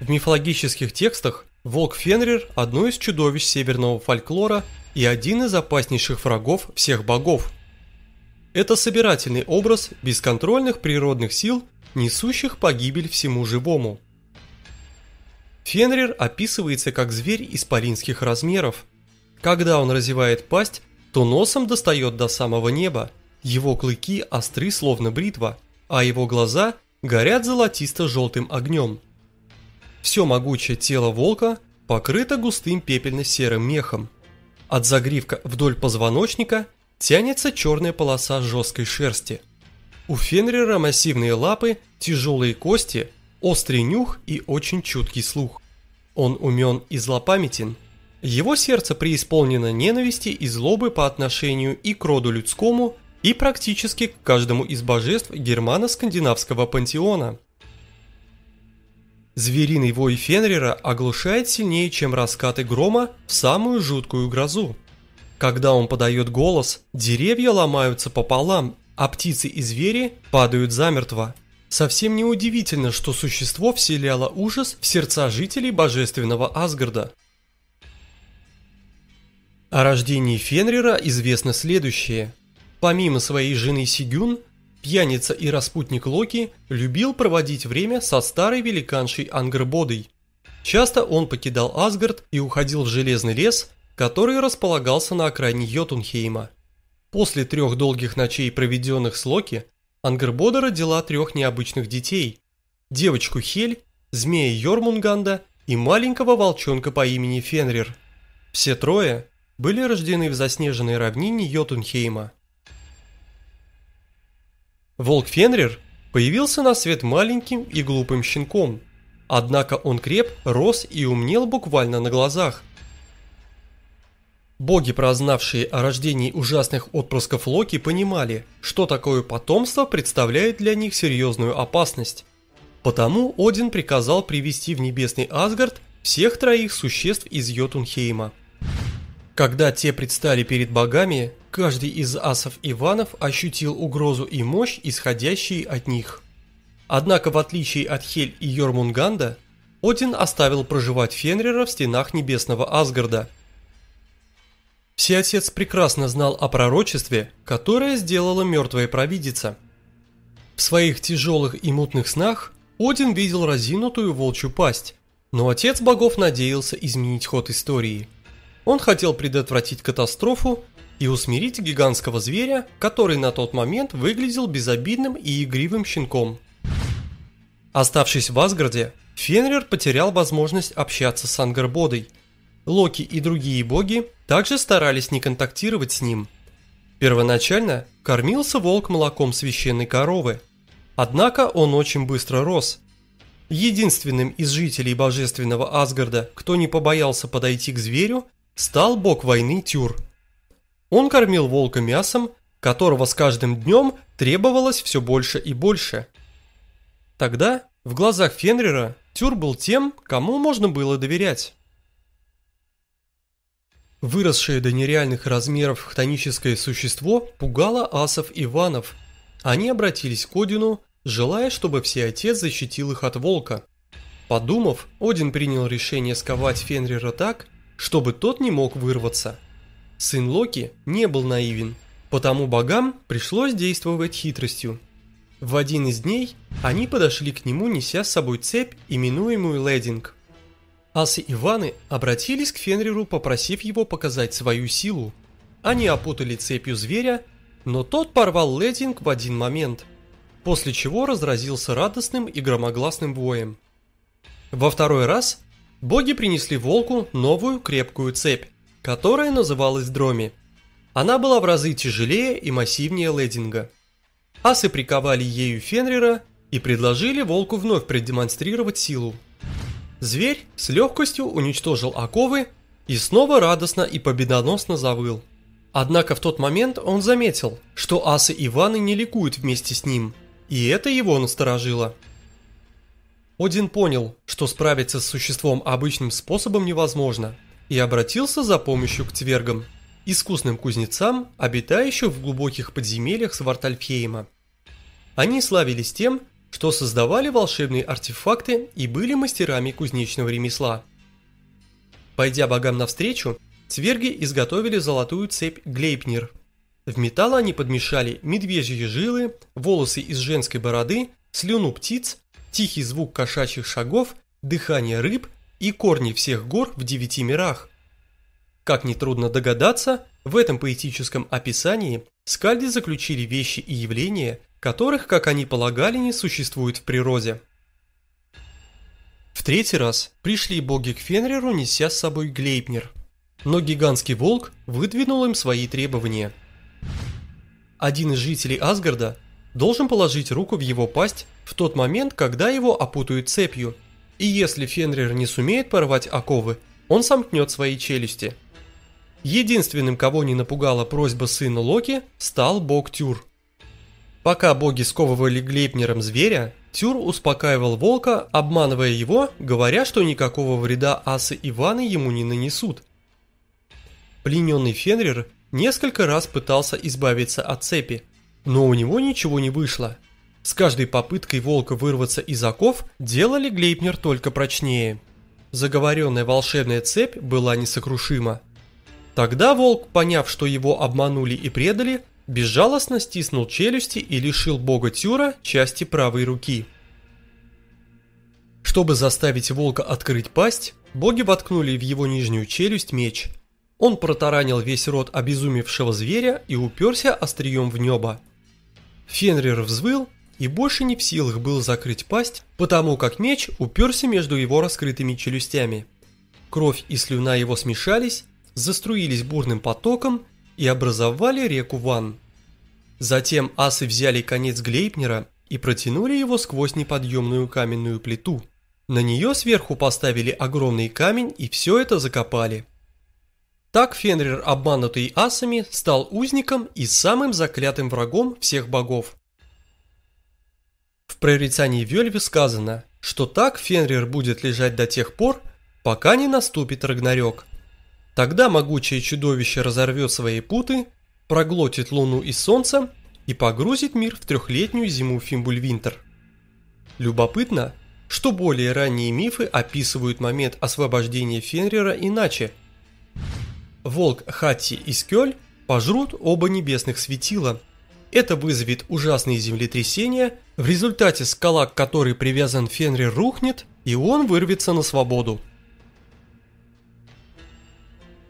В мифологических текстах волк Фенрир – одно из чудовищ северного фольклора и один из опаснейших врагов всех богов. Это собирательный образ бесконтрольных природных сил, несущих погибель всему живому. Фенрир описывается как зверь исполинских размеров. Когда он разевает пасть, то носом достает до самого неба, его клыки остры словно бритва, а его глаза горят золотисто-желтым огнем. Все могучее тело волка покрыто густым пепельно-серым мехом. От загривка вдоль позвоночника тянется черная полоса жесткой шерсти. У Фенрира массивные лапы, тяжелые кости, острый нюх и очень чуткий слух. Он умен и злопамятен – его сердце преисполнено ненависти и злобы по отношению и к роду людскому, и практически к каждому из божеств германо-скандинавского пантеона. Звериный вой Фенрира оглушает сильнее, чем раскаты грома в самую жуткую грозу. Когда он подает голос, деревья ломаются пополам, а птицы и звери падают замертво. Совсем неудивительно, что существо вселяло ужас в сердца жителей божественного Асгарда. О рождении Фенрира известно следующее. Помимо своей жены Сигюн, пьяница и распутник Локи любил проводить время со старой великаншей Ангрбодой. Часто он покидал Асгард и уходил в Железный лес, который располагался на окраине Йотунхейма. После трех долгих ночей, проведенных с Локи, Ангрбода родила трех необычных детей – девочку Хель, змея Йормунганда и маленького волчонка по имени Фенрир. Все трое были рождены в заснеженной равнине Йотунхейма. Волк Фенрир появился на свет маленьким и глупым щенком, однако он креп, рос и умнел буквально на глазах. Боги, прознавшие о рождении ужасных отпрысков Локи, понимали, что такое потомство представляет для них серьезную опасность. Потому Один приказал привести в небесный Асгард всех троих существ из Йотунхейма. Когда те предстали перед богами, каждый из асов Иванов ощутил угрозу и мощь, исходящие от них. Однако, в отличие от Хель и Йормунганда, Один оставил проживать Фенрира в стенах небесного Асгарда. Всеотец прекрасно знал о пророчестве, которое сделала мертвая провидица. В своих тяжелых и мутных снах Один видел разинутую волчью пасть, но отец богов надеялся изменить ход истории – он хотел предотвратить катастрофу и усмирить гигантского зверя, который на тот момент выглядел безобидным и игривым щенком. Оставшись в Асгарде, Фенрир потерял возможность общаться с Ангарбодой. Локи и другие боги также старались не контактировать с ним. Первоначально кормился волк молоком священной коровы, однако он очень быстро рос. Единственным из жителей божественного Асгарда, кто не побоялся подойти к зверю, стал бог войны Тюр. Он кормил волка мясом, которого с каждым днем требовалось все больше и больше. Тогда в глазах Фенрира Тюр был тем, кому можно было доверять. Выросшее до нереальных размеров хтоническое существо пугало асов Иванов. Они обратились к Одину, желая, чтобы Всеотец защитил их от волка. Подумав, Один принял решение сковать Фенрира так, чтобы тот не мог вырваться. Сын Локи не был наивен, потому богам пришлось действовать хитростью. В один из дней они подошли к нему, неся с собой цепь, именуемую Лединг. Асы Иваны обратились к Фенриру, попросив его показать свою силу. Они опутали цепью зверя, но тот порвал Лединг в один момент, после чего разразился радостным и громогласным воем. Во второй раз Боги принесли волку новую крепкую цепь, которая называлась Дроми. Она была в разы тяжелее и массивнее лединга. Асы приковали ею Фенрира и предложили волку вновь продемонстрировать силу. Зверь с легкостью уничтожил оковы и снова радостно и победоносно завыл. Однако в тот момент он заметил, что асы Иваны не ликуют вместе с ним, и это его насторожило. Один понял, что справиться с существом обычным способом невозможно, и обратился за помощью к твергам, искусным кузнецам, обитающим в глубоких подземельях Свартальфхейма. Они славились тем, что создавали волшебные артефакты и были мастерами кузнечного ремесла. Пойдя богам навстречу, цверги изготовили золотую цепь Глейпнир. В металл они подмешали медвежьи жилы, волосы из женской бороды, слюну птиц, тихий звук кошачьих шагов, дыхание рыб и корни всех гор в девяти мирах. Как нетрудно догадаться, в этом поэтическом описании скальди заключили вещи и явления, которых, как они полагали, не существует в природе. В третий раз пришли боги к Фенриру, неся с собой Глейпнер. Но гигантский волк выдвинул им свои требования. Один из жителей Асгарда должен положить руку в его пасть в тот момент, когда его опутают цепью, и если Фенрир не сумеет порвать оковы, он сомкнет свои челюсти. Единственным, кого не напугала просьба сына Локи, стал бог Тюр. Пока боги сковывали Глейпнером зверя, Тюр успокаивал волка, обманывая его, говоря, что никакого вреда асы Иваны ему не нанесут. Плененный Фенрир несколько раз пытался избавиться от цепи, но у него ничего не вышло. С каждой попыткой волка вырваться из оков делали Глейпнер только прочнее. Заговоренная волшебная цепь была несокрушима. Тогда волк, поняв, что его обманули и предали, безжалостно стиснул челюсти и лишил бога Тюра части правой руки. Чтобы заставить волка открыть пасть, боги воткнули в его нижнюю челюсть меч. Он протаранил весь рот обезумевшего зверя и уперся острием в небо. Фенрир взвыл и больше не в силах был закрыть пасть, потому как меч уперся между его раскрытыми челюстями. Кровь и слюна его смешались, заструились бурным потоком и образовали реку Ван. Затем асы взяли конец Глейпнера и протянули его сквозь неподъемную каменную плиту. На нее сверху поставили огромный камень и все это закопали. Так Фенрир, обманутый асами, стал узником и самым заклятым врагом всех богов. В прорицании Вельве сказано, что так Фенрир будет лежать до тех пор, пока не наступит Рагнарёк. Тогда могучее чудовище разорвет свои путы, проглотит Луну и Солнце и погрузит мир в трехлетнюю зиму Фимбульвинтер. Любопытно, что более ранние мифы описывают момент освобождения Фенрира иначе. Волк Хатти и Скёль пожрут оба небесных светила. Это вызовет ужасные землетрясения, в результате скала, к которой привязан Фенрир, рухнет, и он вырвется на свободу.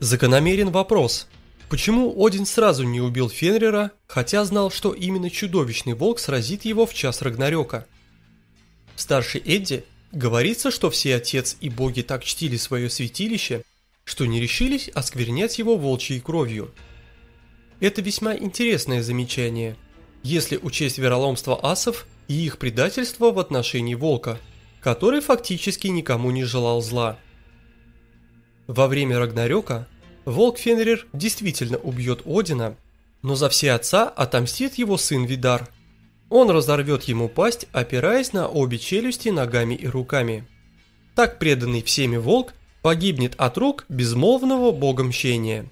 Закономерен вопрос, почему Один сразу не убил Фенрира, хотя знал, что именно чудовищный волк сразит его в час Рагнарёка? В старшей Эдди говорится, что все отец и боги так чтили свое святилище, что не решились осквернять его волчьей кровью. Это весьма интересное замечание, если учесть вероломство асов и их предательство в отношении волка, который фактически никому не желал зла. Во время Рагнарёка волк Фенрир действительно убьет Одина, но за все отца отомстит его сын Видар. Он разорвет ему пасть, опираясь на обе челюсти ногами и руками. Так преданный всеми волк погибнет от рук безмолвного бога мщения.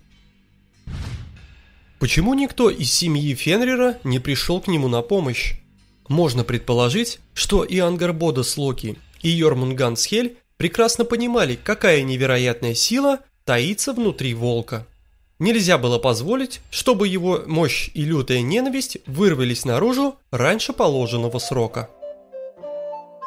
Почему никто из семьи Фенрира не пришел к нему на помощь? Можно предположить, что и Ангарбода с Локи, и Йормунган с Хель прекрасно понимали, какая невероятная сила таится внутри волка. Нельзя было позволить, чтобы его мощь и лютая ненависть вырвались наружу раньше положенного срока.